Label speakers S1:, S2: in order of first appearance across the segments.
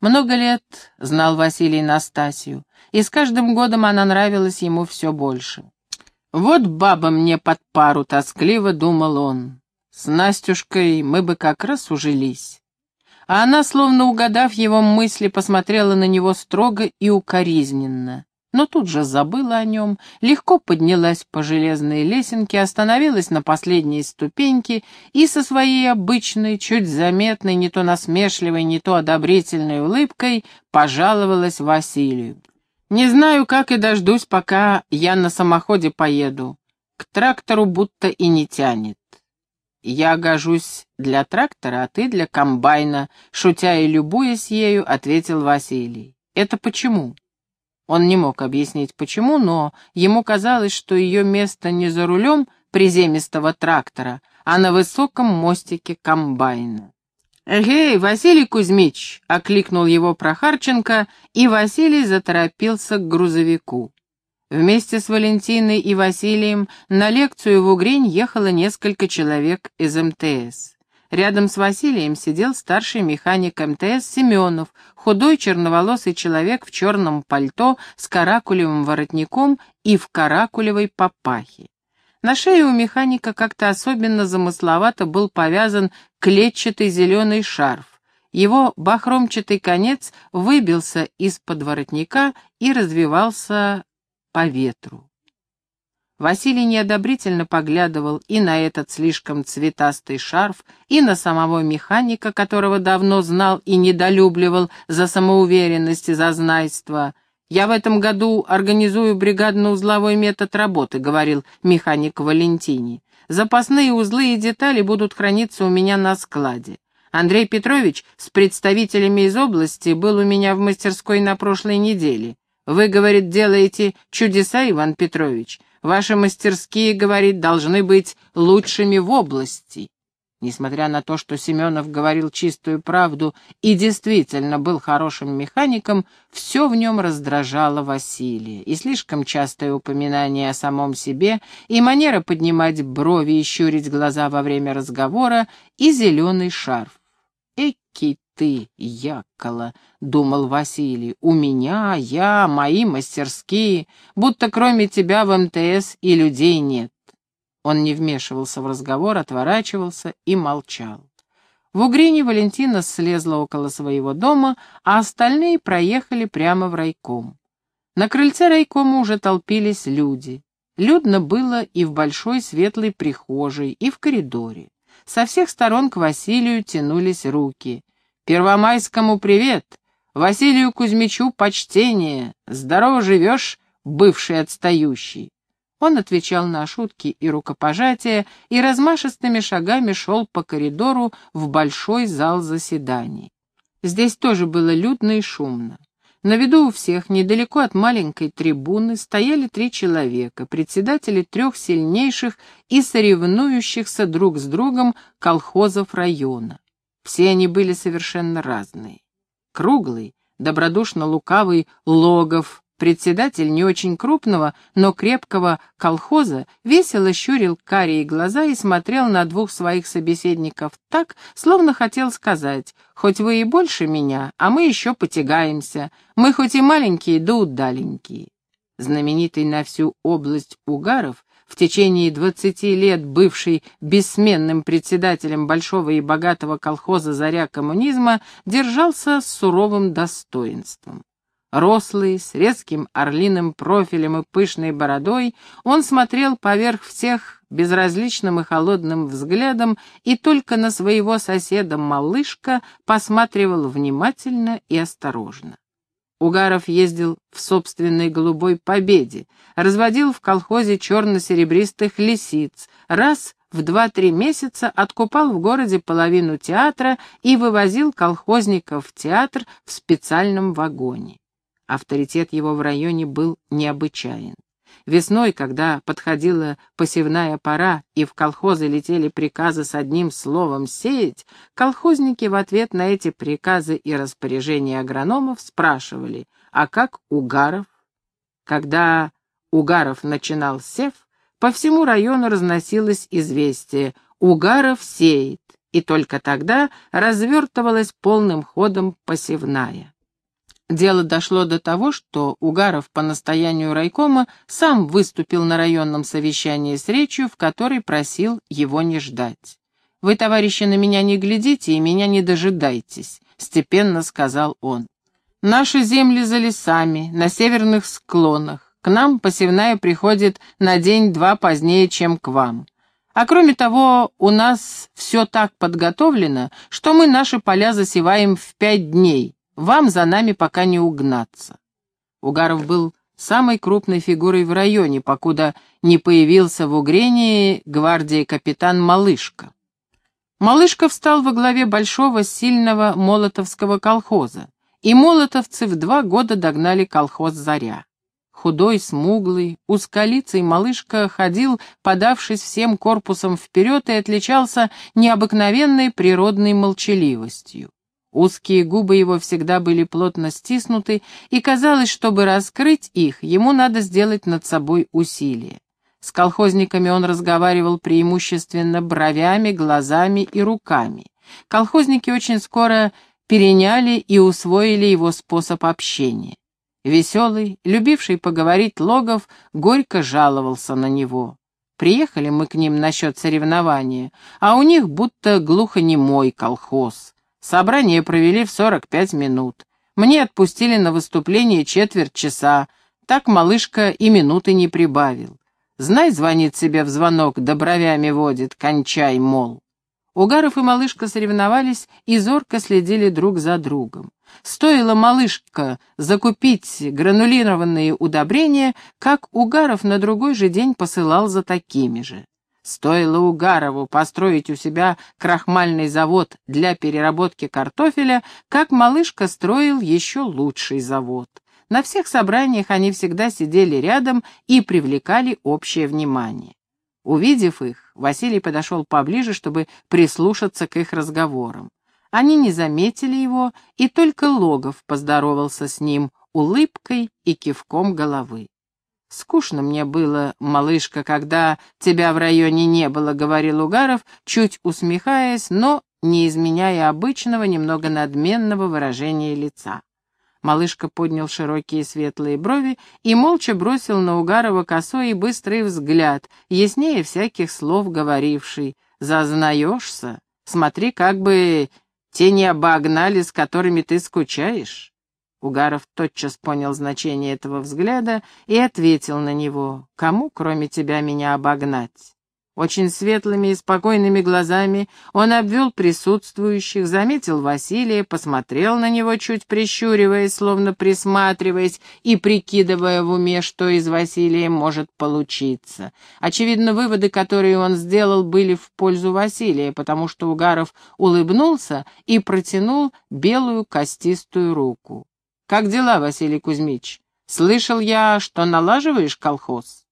S1: Много лет знал Василий Настасью, и с каждым годом она нравилась ему все больше. «Вот баба мне под пару тоскливо», — думал он. «С Настюшкой мы бы как раз ужились». А она, словно угадав его мысли, посмотрела на него строго и укоризненно но тут же забыла о нем, легко поднялась по железной лесенке, остановилась на последней ступеньке и со своей обычной, чуть заметной, не то насмешливой, не то одобрительной улыбкой пожаловалась Василию. «Не знаю, как и дождусь, пока я на самоходе поеду. К трактору будто и не тянет». «Я гожусь для трактора, а ты для комбайна», — шутя и любуясь ею, ответил Василий. «Это почему?» Он не мог объяснить почему, но ему казалось, что ее место не за рулем приземистого трактора, а на высоком мостике комбайна. «Эгей, Василий Кузьмич!» — окликнул его Прохарченко, и Василий заторопился к грузовику. Вместе с Валентиной и Василием на лекцию в Угрень ехало несколько человек из МТС. Рядом с Василием сидел старший механик МТС Семенов, худой черноволосый человек в черном пальто с каракулевым воротником и в каракулевой папахе. На шее у механика как-то особенно замысловато был повязан клетчатый зеленый шарф. Его бахромчатый конец выбился из-под воротника и развивался по ветру. Василий неодобрительно поглядывал и на этот слишком цветастый шарф, и на самого механика, которого давно знал и недолюбливал за самоуверенность и зазнайство. «Я в этом году организую бригадно-узловой метод работы», — говорил механик Валентини. «Запасные узлы и детали будут храниться у меня на складе. Андрей Петрович с представителями из области был у меня в мастерской на прошлой неделе. Вы, говорит, делаете чудеса, Иван Петрович. Ваши мастерские, говорит, должны быть лучшими в области. Несмотря на то, что Семенов говорил чистую правду и действительно был хорошим механиком, все в нем раздражало Василия. И слишком частое упоминание о самом себе, и манера поднимать брови и щурить глаза во время разговора, и зеленый шарф. Эки ты, Якола, — думал Василий, — у меня, я, мои мастерские, будто кроме тебя в МТС и людей нет. Он не вмешивался в разговор, отворачивался и молчал. В Угрине Валентина слезла около своего дома, а остальные проехали прямо в райком. На крыльце райкома уже толпились люди. Людно было и в большой светлой прихожей, и в коридоре. Со всех сторон к Василию тянулись руки. Первомайскому привет, Василию Кузьмичу почтение, здорово живешь, бывший отстающий. Он отвечал на шутки и рукопожатия и размашистыми шагами шел по коридору в большой зал заседаний. Здесь тоже было людно и шумно. На виду у всех, недалеко от маленькой трибуны, стояли три человека, председатели трех сильнейших и соревнующихся друг с другом колхозов района. Все они были совершенно разные. Круглый, добродушно-лукавый Логов, председатель не очень крупного, но крепкого колхоза, весело щурил карие глаза и смотрел на двух своих собеседников так, словно хотел сказать, «Хоть вы и больше меня, а мы еще потягаемся, мы хоть и маленькие, да удаленькие». Знаменитый на всю область Угаров в течение двадцати лет бывший бессменным председателем большого и богатого колхоза «Заря коммунизма», держался с суровым достоинством. Рослый, с резким орлиным профилем и пышной бородой, он смотрел поверх всех безразличным и холодным взглядом и только на своего соседа малышка посматривал внимательно и осторожно. Угаров ездил в собственной голубой победе, разводил в колхозе черно-серебристых лисиц, раз в два-три месяца откупал в городе половину театра и вывозил колхозников в театр в специальном вагоне. Авторитет его в районе был необычайен. Весной, когда подходила посевная пора и в колхозы летели приказы с одним словом «сеять», колхозники в ответ на эти приказы и распоряжения агрономов спрашивали «А как Угаров?». Когда Угаров начинал сев, по всему району разносилось известие «Угаров сеет». и только тогда развертывалась полным ходом посевная. Дело дошло до того, что Угаров по настоянию райкома сам выступил на районном совещании с речью, в которой просил его не ждать. «Вы, товарищи, на меня не глядите и меня не дожидайтесь», — степенно сказал он. «Наши земли за лесами, на северных склонах. К нам посевная приходит на день-два позднее, чем к вам. А кроме того, у нас все так подготовлено, что мы наши поля засеваем в пять дней, вам за нами пока не угнаться. Угаров был самой крупной фигурой в районе, покуда не появился в Угрении гвардии капитан Малышка. Малышка встал во главе большого сильного молотовского колхоза, и молотовцы в два года догнали колхоз «Заря». Худой, смуглый, узколицый малышка ходил, подавшись всем корпусом вперед, и отличался необыкновенной природной молчаливостью. Узкие губы его всегда были плотно стиснуты, и казалось, чтобы раскрыть их, ему надо сделать над собой усилие. С колхозниками он разговаривал преимущественно бровями, глазами и руками. Колхозники очень скоро переняли и усвоили его способ общения. Веселый, любивший поговорить Логов, горько жаловался на него. Приехали мы к ним насчет соревнования, а у них будто глухонемой колхоз. Собрание провели в 45 минут. Мне отпустили на выступление четверть часа. Так малышка и минуты не прибавил. Знай, звонит себе в звонок, да бровями водит, кончай, мол. Угаров и малышка соревновались и зорко следили друг за другом. Стоило малышка закупить гранулированные удобрения, как Угаров на другой же день посылал за такими же. Стоило Угарову построить у себя крахмальный завод для переработки картофеля, как малышка строил еще лучший завод. На всех собраниях они всегда сидели рядом и привлекали общее внимание. Увидев их, Василий подошел поближе, чтобы прислушаться к их разговорам. Они не заметили его, и только Логов поздоровался с ним улыбкой и кивком головы. «Скучно мне было, малышка, когда тебя в районе не было», — говорил Угаров, чуть усмехаясь, но не изменяя обычного, немного надменного выражения лица. Малышка поднял широкие светлые брови и молча бросил на Угарова косой и быстрый взгляд, яснее всяких слов говоривший. «Зазнаешься? Смотри, как бы те не обогнали, с которыми ты скучаешь». Угаров тотчас понял значение этого взгляда и ответил на него. «Кому, кроме тебя, меня обогнать?» Очень светлыми и спокойными глазами он обвел присутствующих, заметил Василия, посмотрел на него, чуть прищуриваясь, словно присматриваясь и прикидывая в уме, что из Василия может получиться. Очевидно, выводы, которые он сделал, были в пользу Василия, потому что Угаров улыбнулся и протянул белую костистую руку. «Как дела, Василий Кузьмич? Слышал я, что налаживаешь колхоз?»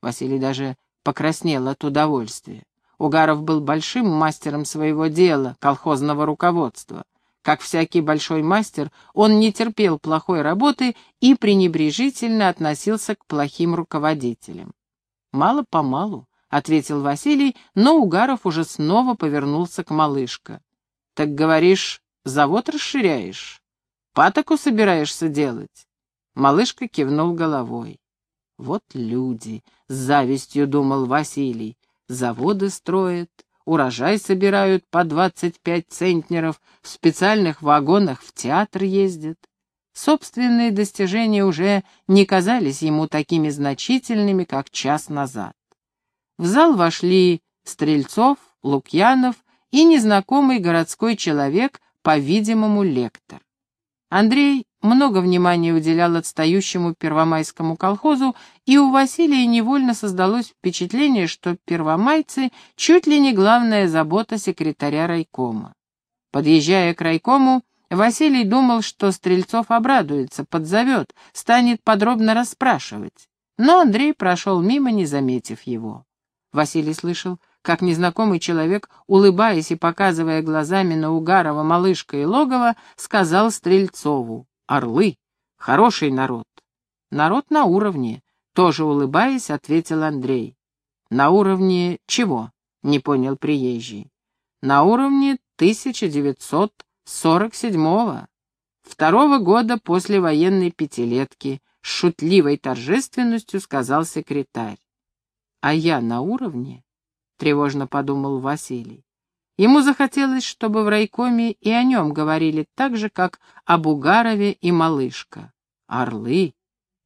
S1: Василий даже покраснел от удовольствия. Угаров был большим мастером своего дела, колхозного руководства. Как всякий большой мастер, он не терпел плохой работы и пренебрежительно относился к плохим руководителям. «Мало-помалу», — ответил Василий, но Угаров уже снова повернулся к малышка. «Так, говоришь, завод расширяешь?» Патоку собираешься делать?» Малышка кивнул головой. «Вот люди!» — с завистью думал Василий. «Заводы строят, урожай собирают по двадцать пять центнеров, в специальных вагонах в театр ездят». Собственные достижения уже не казались ему такими значительными, как час назад. В зал вошли Стрельцов, Лукьянов и незнакомый городской человек, по-видимому, лектор. Андрей много внимания уделял отстающему первомайскому колхозу, и у Василия невольно создалось впечатление, что первомайцы чуть ли не главная забота секретаря райкома. Подъезжая к райкому, Василий думал, что Стрельцов обрадуется, подзовет, станет подробно расспрашивать. Но Андрей прошел мимо, не заметив его. Василий слышал, как незнакомый человек, улыбаясь и показывая глазами на Угарова, Малышка и Логова, сказал Стрельцову «Орлы! Хороший народ!» «Народ на уровне», — тоже улыбаясь, ответил Андрей. «На уровне чего?» — не понял приезжий. на уровне 1947-го, второго года после военной пятилетки, с шутливой торжественностью сказал секретарь. «А я на уровне?» — тревожно подумал Василий. Ему захотелось, чтобы в райкоме и о нем говорили так же, как об Угарове и Малышка. Орлы,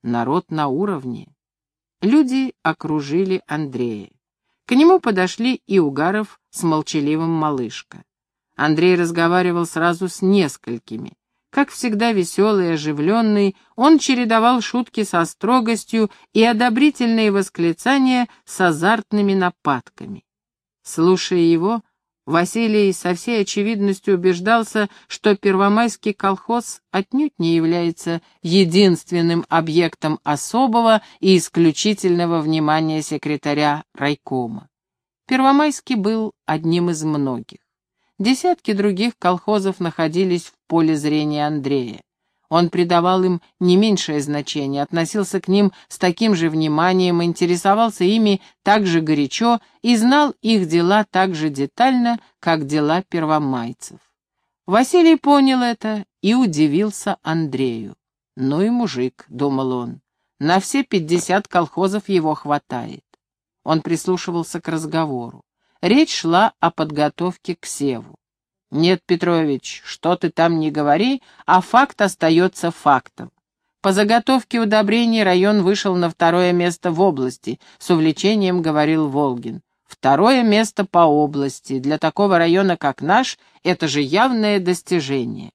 S1: народ на уровне. Люди окружили Андрея. К нему подошли и Угаров с молчаливым Малышка. Андрей разговаривал сразу с несколькими. Как всегда веселый и оживленный, он чередовал шутки со строгостью и одобрительные восклицания с азартными нападками. Слушая его, Василий со всей очевидностью убеждался, что Первомайский колхоз отнюдь не является единственным объектом особого и исключительного внимания секретаря райкома. Первомайский был одним из многих. Десятки других колхозов находились в поле зрения Андрея. Он придавал им не меньшее значение, относился к ним с таким же вниманием, интересовался ими так же горячо и знал их дела так же детально, как дела первомайцев. Василий понял это и удивился Андрею. «Ну и мужик», — думал он, — «на все пятьдесят колхозов его хватает». Он прислушивался к разговору. Речь шла о подготовке к севу. «Нет, Петрович, что ты там не говори, а факт остается фактом. По заготовке удобрений район вышел на второе место в области, с увлечением говорил Волгин. Второе место по области. Для такого района, как наш, это же явное достижение.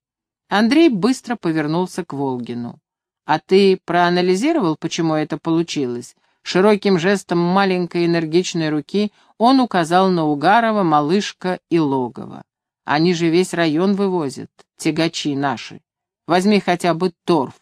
S1: Андрей быстро повернулся к Волгину. «А ты проанализировал, почему это получилось?» Широким жестом маленькой энергичной руки он указал на Угарова, Малышка и Логова. Они же весь район вывозят, тягачи наши. Возьми хотя бы торф.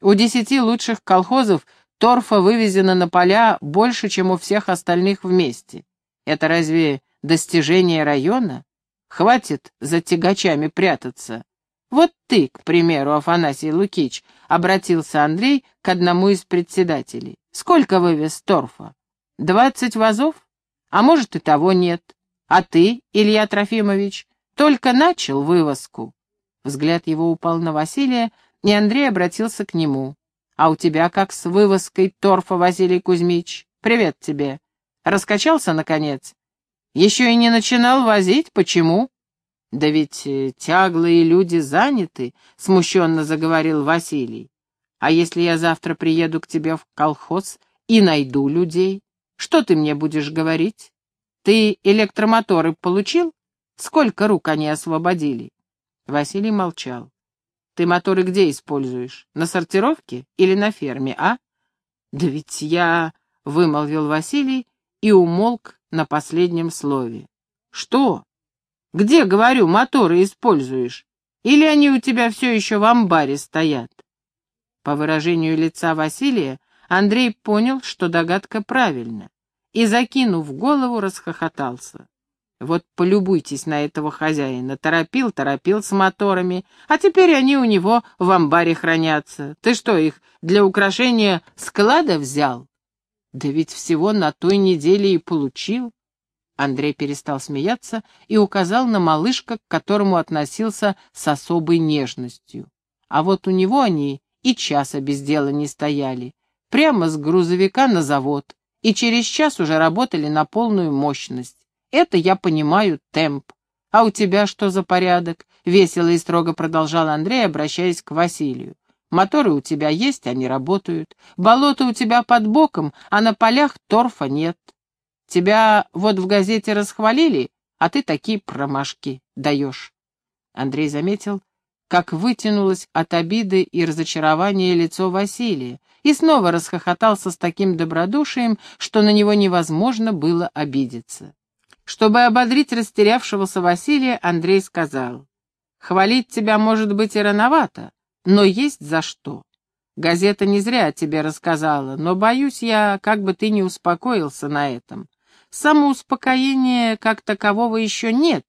S1: У десяти лучших колхозов торфа вывезено на поля больше, чем у всех остальных вместе. Это разве достижение района? Хватит за тягачами прятаться. Вот ты, к примеру, Афанасий Лукич, обратился Андрей к одному из председателей. Сколько вывез торфа? Двадцать вазов? А может, и того нет. А ты, Илья Трофимович, только начал вывозку. Взгляд его упал на Василия, и Андрей обратился к нему. «А у тебя как с вывозкой торфа, Василий Кузьмич? Привет тебе. Раскачался, наконец? Еще и не начинал возить? Почему?» «Да ведь э, тяглые люди заняты», — смущенно заговорил Василий. «А если я завтра приеду к тебе в колхоз и найду людей, что ты мне будешь говорить? Ты электромоторы получил? Сколько рук они освободили?» Василий молчал. «Ты моторы где используешь? На сортировке или на ферме, а?» «Да ведь я...» — вымолвил Василий и умолк на последнем слове. «Что? Где, говорю, моторы используешь? Или они у тебя все еще в амбаре стоят?» По выражению лица Василия Андрей понял, что догадка правильна, и, закинув голову, расхохотался. Вот полюбуйтесь на этого хозяина. Торопил, торопил с моторами, а теперь они у него в амбаре хранятся. Ты что, их для украшения склада взял? Да ведь всего на той неделе и получил. Андрей перестал смеяться и указал на малышка, к которому относился с особой нежностью. А вот у него они и часа без дела не стояли. Прямо с грузовика на завод, и через час уже работали на полную мощность. Это я понимаю темп. А у тебя что за порядок? Весело и строго продолжал Андрей, обращаясь к Василию. Моторы у тебя есть, они работают. Болото у тебя под боком, а на полях торфа нет. Тебя вот в газете расхвалили, а ты такие промашки даешь. Андрей заметил, как вытянулось от обиды и разочарования лицо Василия, и снова расхохотался с таким добродушием, что на него невозможно было обидеться. Чтобы ободрить растерявшегося Василия, Андрей сказал, «Хвалить тебя, может быть, и рановато, но есть за что. Газета не зря о тебе рассказала, но, боюсь я, как бы ты не успокоился на этом. Самоуспокоения как такового еще нет,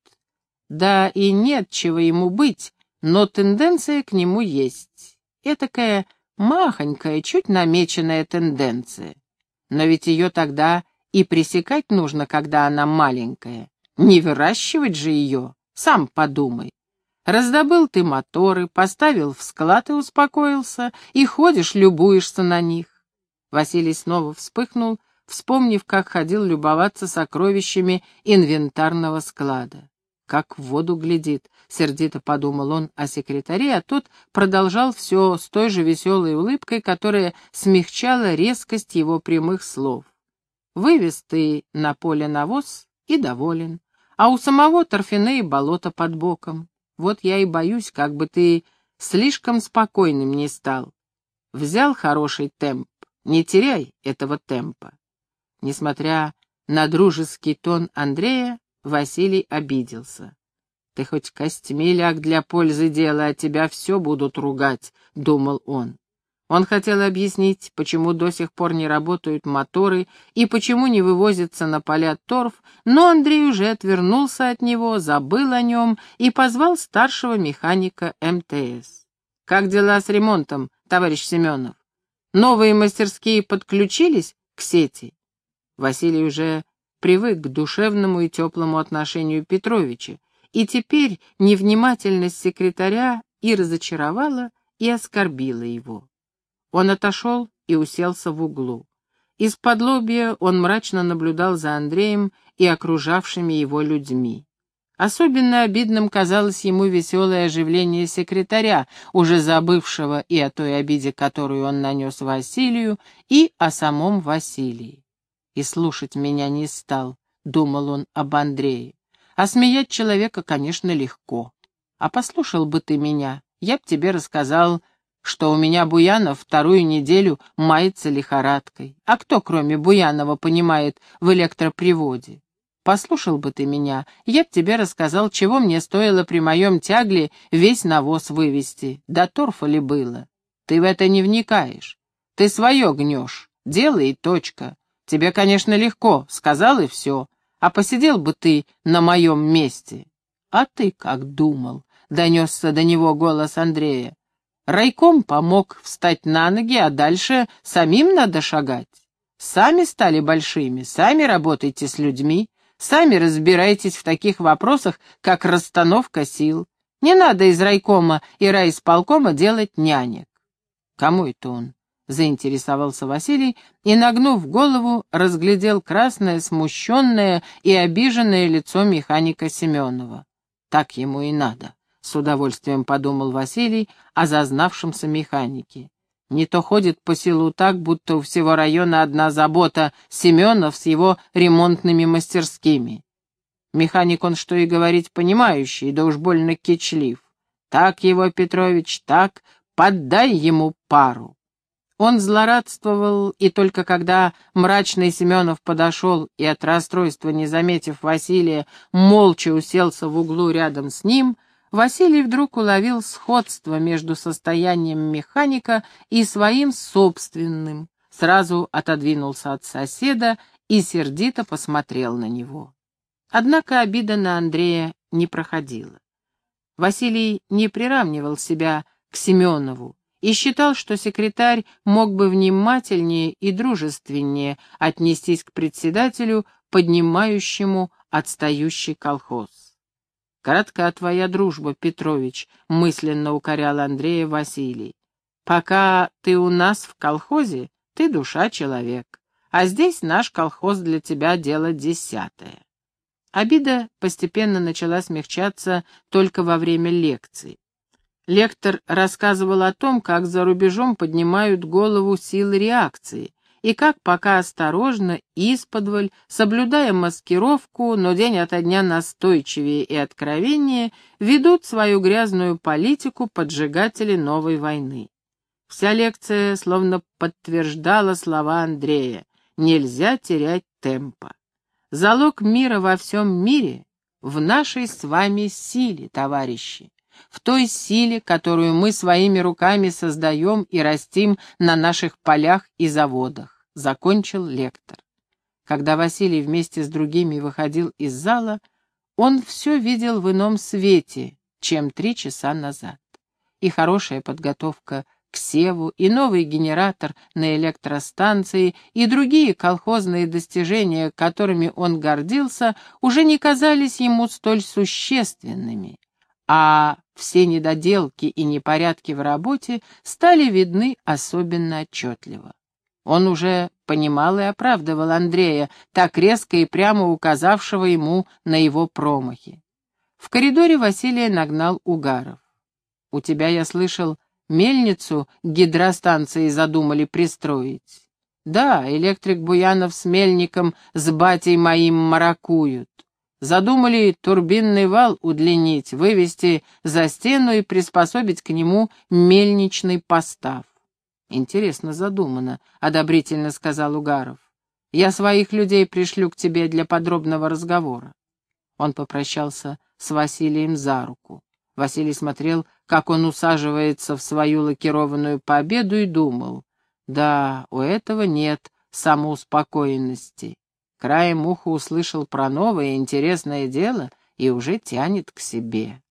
S1: да и нет чего ему быть, но тенденция к нему есть. Этакая махонькая, чуть намеченная тенденция. Но ведь ее тогда и пресекать нужно, когда она маленькая. Не выращивать же ее, сам подумай. Раздобыл ты моторы, поставил в склад и успокоился, и ходишь, любуешься на них. Василий снова вспыхнул, вспомнив, как ходил любоваться сокровищами инвентарного склада. Как в воду глядит, сердито подумал он о секретаре, а тот продолжал все с той же веселой улыбкой, которая смягчала резкость его прямых слов. Вывез ты на поле навоз и доволен, а у самого торфяные болота под боком. Вот я и боюсь, как бы ты слишком спокойным не стал. Взял хороший темп, не теряй этого темпа. Несмотря на дружеский тон Андрея, Василий обиделся. «Ты хоть костьми ляг для пользы дела, а тебя все будут ругать», — думал он. Он хотел объяснить, почему до сих пор не работают моторы и почему не вывозится на поля торф, но Андрей уже отвернулся от него, забыл о нем и позвал старшего механика МТС. «Как дела с ремонтом, товарищ Семенов? Новые мастерские подключились к сети?» Василий уже привык к душевному и теплому отношению Петровича, и теперь невнимательность секретаря и разочаровала, и оскорбила его. Он отошел и уселся в углу. Из-под лобья он мрачно наблюдал за Андреем и окружавшими его людьми. Особенно обидным казалось ему веселое оживление секретаря, уже забывшего и о той обиде, которую он нанес Василию, и о самом Василии. И слушать меня не стал, — думал он об Андрее. А смеять человека, конечно, легко. А послушал бы ты меня, я б тебе рассказал что у меня Буянов вторую неделю мается лихорадкой. А кто, кроме Буянова, понимает в электроприводе? Послушал бы ты меня, я б тебе рассказал, чего мне стоило при моем тягле весь навоз вывести. Да торфа ли было? Ты в это не вникаешь. Ты свое гнешь. Дело и точка. Тебе, конечно, легко, сказал и все. А посидел бы ты на моем месте. А ты как думал? Донесся до него голос Андрея. Райком помог встать на ноги, а дальше самим надо шагать. Сами стали большими, сами работайте с людьми, сами разбирайтесь в таких вопросах, как расстановка сил. Не надо из райкома и райисполкома делать нянек. Кому это он? Заинтересовался Василий и, нагнув голову, разглядел красное, смущенное и обиженное лицо механика Семенова. Так ему и надо. — с удовольствием подумал Василий о зазнавшемся механике. Не то ходит по селу так, будто у всего района одна забота — Семенов с его ремонтными мастерскими. Механик он, что и говорить, понимающий, да уж больно кичлив. Так его, Петрович, так, поддай ему пару. Он злорадствовал, и только когда мрачный Семенов подошел и от расстройства, не заметив Василия, молча уселся в углу рядом с ним — Василий вдруг уловил сходство между состоянием механика и своим собственным, сразу отодвинулся от соседа и сердито посмотрел на него. Однако обида на Андрея не проходила. Василий не приравнивал себя к Семенову и считал, что секретарь мог бы внимательнее и дружественнее отнестись к председателю, поднимающему отстающий колхоз. «Коротка твоя дружба, Петрович», — мысленно укорял Андрея Василий. «Пока ты у нас в колхозе, ты душа человек, а здесь наш колхоз для тебя дело десятое». Обида постепенно начала смягчаться только во время лекций. Лектор рассказывал о том, как за рубежом поднимают голову силы реакции, и как пока осторожно, исподволь, соблюдая маскировку, но день ото дня настойчивее и откровеннее, ведут свою грязную политику поджигатели новой войны. Вся лекция словно подтверждала слова Андрея «Нельзя терять темпа». Залог мира во всем мире в нашей с вами силе, товарищи в той силе, которую мы своими руками создаем и растим на наших полях и заводах», — закончил лектор. Когда Василий вместе с другими выходил из зала, он все видел в ином свете, чем три часа назад. И хорошая подготовка к Севу, и новый генератор на электростанции, и другие колхозные достижения, которыми он гордился, уже не казались ему столь существенными, а все недоделки и непорядки в работе стали видны особенно отчетливо. Он уже понимал и оправдывал Андрея, так резко и прямо указавшего ему на его промахи. В коридоре Василия нагнал Угаров. «У тебя, я слышал, мельницу к гидростанции задумали пристроить?» «Да, электрик Буянов с мельником с батей моим маракуют. Задумали турбинный вал удлинить, вывести за стену и приспособить к нему мельничный постав. «Интересно задумано», — одобрительно сказал Угаров. «Я своих людей пришлю к тебе для подробного разговора». Он попрощался с Василием за руку. Василий смотрел, как он усаживается в свою лакированную победу и думал, «Да, у этого нет самоуспокоенности». Краем уха услышал про новое интересное дело и уже тянет к себе.